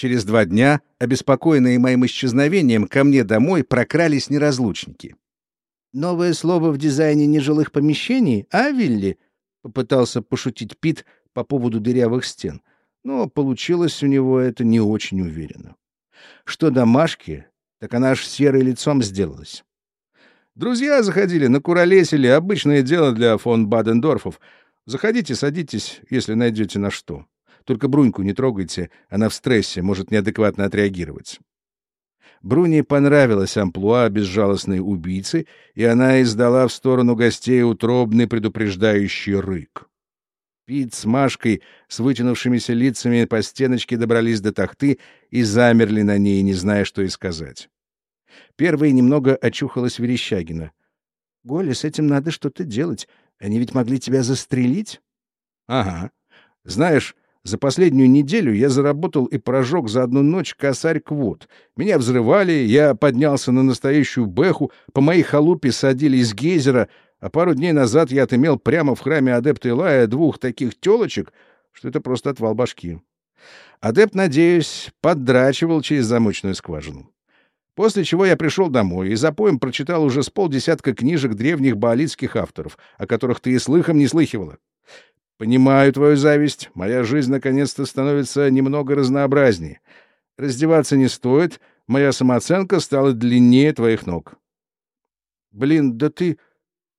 Через два дня, обеспокоенные моим исчезновением, ко мне домой прокрались неразлучники. «Новое слово в дизайне нежилых помещений, а, Вилли?» — попытался пошутить Пит по поводу дырявых стен. Но получилось у него это не очень уверенно. Что до Машки, так она аж серой лицом сделалась. Друзья заходили, накуролесили, обычное дело для фон Бадендорфов. Заходите, садитесь, если найдете на что. Только Бруньку не трогайте, она в стрессе, может неадекватно отреагировать. Бруни понравилась амплуа безжалостной убийцы, и она издала в сторону гостей утробный предупреждающий рык. Пит с Машкой с вытянувшимися лицами по стеночке добрались до тахты и замерли на ней, не зная, что и сказать. Первой немного очухалась Верещагина. — Голя, с этим надо что-то делать. Они ведь могли тебя застрелить. — Ага. Знаешь, за последнюю неделю я заработал и прожег за одну ночь косарь квот. Меня взрывали, я поднялся на настоящую бэху, по моей халупе садили из гейзера, а пару дней назад я отымел прямо в храме адепта Илая двух таких телочек, что это просто отвал башки. Адепт, надеюсь, поддрачивал через замочную скважину. После чего я пришел домой и за поем прочитал уже с полдесятка книжек древних баалитских авторов, о которых ты и слыхом не слыхивала. Понимаю твою зависть. Моя жизнь наконец-то становится немного разнообразнее. Раздеваться не стоит. Моя самооценка стала длиннее твоих ног. Блин, да ты...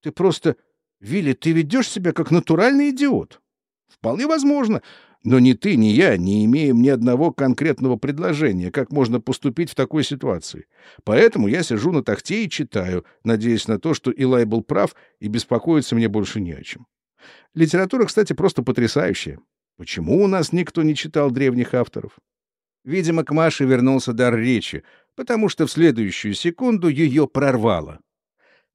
Ты просто... Вилли, ты ведешь себя как натуральный идиот. Вполне возможно. Но ни ты, ни я не имеем ни одного конкретного предложения, как можно поступить в такой ситуации. Поэтому я сижу на тахте и читаю, надеясь на то, что Илай был прав, и беспокоиться мне больше не о чем. Литература, кстати, просто потрясающая. Почему у нас никто не читал древних авторов? Видимо, к Маше вернулся дар речи, потому что в следующую секунду ее прорвало.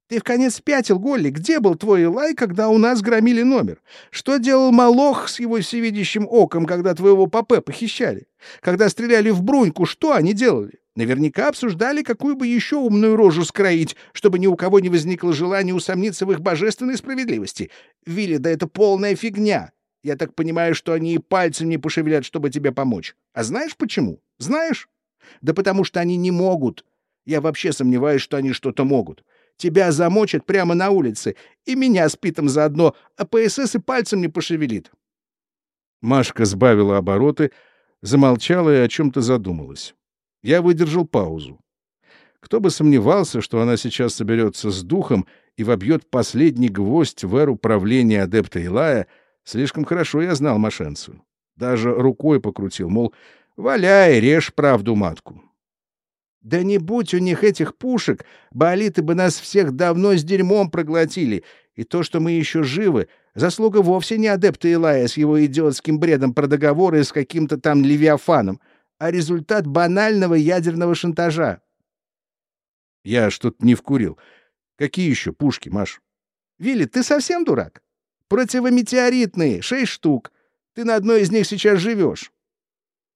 «Ты в конец спятил, Голли. Где был твой Илай, когда у нас громили номер? Что делал Малох с его всевидящим оком, когда твоего папе похищали? Когда стреляли в Бруньку, что они делали? Наверняка обсуждали, какую бы еще умную рожу скроить, чтобы ни у кого не возникло желания усомниться в их божественной справедливости. Вилли, да это полная фигня. Я так понимаю, что они и пальцем не пошевелят, чтобы тебе помочь. А знаешь почему? Знаешь? Да потому что они не могут. Я вообще сомневаюсь, что они что-то могут. Тебя замочат прямо на улице, и меня с Питом заодно, а ПСС и пальцем не пошевелит. Машка сбавила обороты, замолчала и о чем-то задумалась. Я выдержал паузу. Кто бы сомневался, что она сейчас соберется с духом и вобьет последний гвоздь в эру правления адепта Илая, слишком хорошо я знал мошенцу. Даже рукой покрутил, мол, валяй, режь правду матку. Да не будь у них этих пушек, баолиты бы нас всех давно с дерьмом проглотили, и то, что мы еще живы, заслуга вовсе не адепта Илая с его идиотским бредом про договоры с каким-то там Левиафаном, а результат банального ядерного шантажа. Я что-то не вкурил. Какие еще пушки, Маш? Вилли, ты совсем дурак? Противометеоритные, шесть штук. Ты на одной из них сейчас живешь.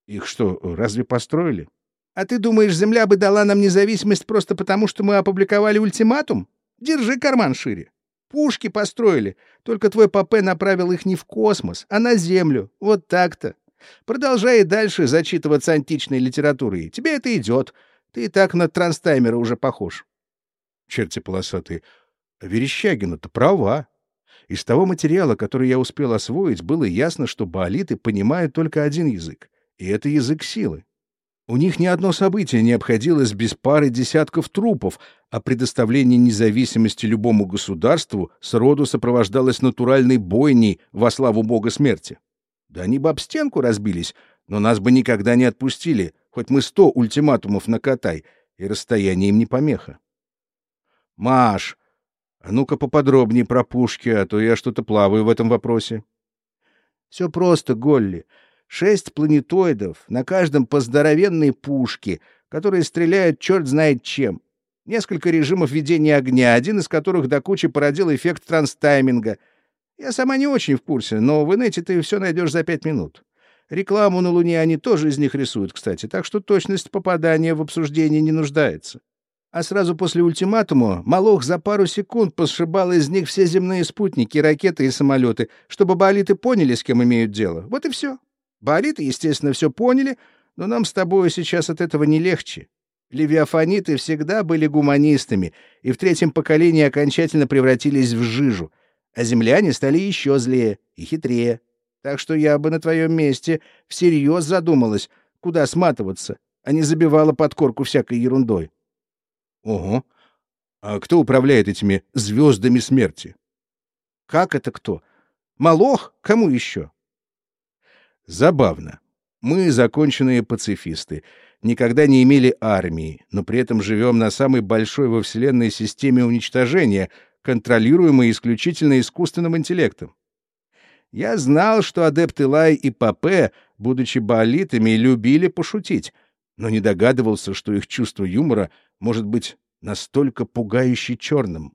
Их что, разве построили? А ты думаешь, Земля бы дала нам независимость просто потому, что мы опубликовали ультиматум? Держи карман шире. Пушки построили, только твой папе направил их не в космос, а на Землю. Вот так-то. Продолжай дальше зачитываться античной литературой. Тебе это идет. Ты и так на транстаймера уже похож. Черти полосатые. Верещагина-то права. Из того материала, который я успел освоить, было ясно, что баолиты понимают только один язык, и это язык силы. У них ни одно событие не обходилось без пары десятков трупов, а предоставление независимости любому государству сроду сопровождалось натуральной бойней во славу бога смерти. Да они бы об стенку разбились, но нас бы никогда не отпустили, хоть мы сто ультиматумов накатай, и расстояние им не помеха. Маш, а ну-ка поподробнее про пушки, а то я что-то плаваю в этом вопросе. Все просто, Голли. Шесть планетоидов, на каждом по здоровенной пушке, которые стреляют черт знает чем. Несколько режимов ведения огня, один из которых до кучи породил эффект транстайминга. Я сама не очень в курсе, но в инете ты все найдешь за пять минут. Рекламу на Луне они тоже из них рисуют, кстати, так что точность попадания в обсуждение не нуждается. А сразу после ультиматума Малох за пару секунд посшибал из них все земные спутники, ракеты и самолеты, чтобы балиты поняли, с кем имеют дело. Вот и все. Баолиты, естественно, все поняли, Но нам с тобой сейчас от этого не легче. Левиафаниты всегда были гуманистами и в третьем поколении окончательно превратились в жижу, а земляне стали еще злее и хитрее. Так что я бы на твоем месте всерьез задумалась, куда сматываться, а не забивала подкорку всякой ерундой. — Ого. А кто управляет этими звездами смерти? — Как это кто? Молох? Кому еще? — Забавно. Мы, законченные пацифисты, никогда не имели армии, но при этом живем на самой большой во Вселенной системе уничтожения, контролируемой исключительно искусственным интеллектом. Я знал, что адепты Лай и Папе, будучи баолитами, любили пошутить, но не догадывался, что их чувство юмора может быть настолько пугающе черным.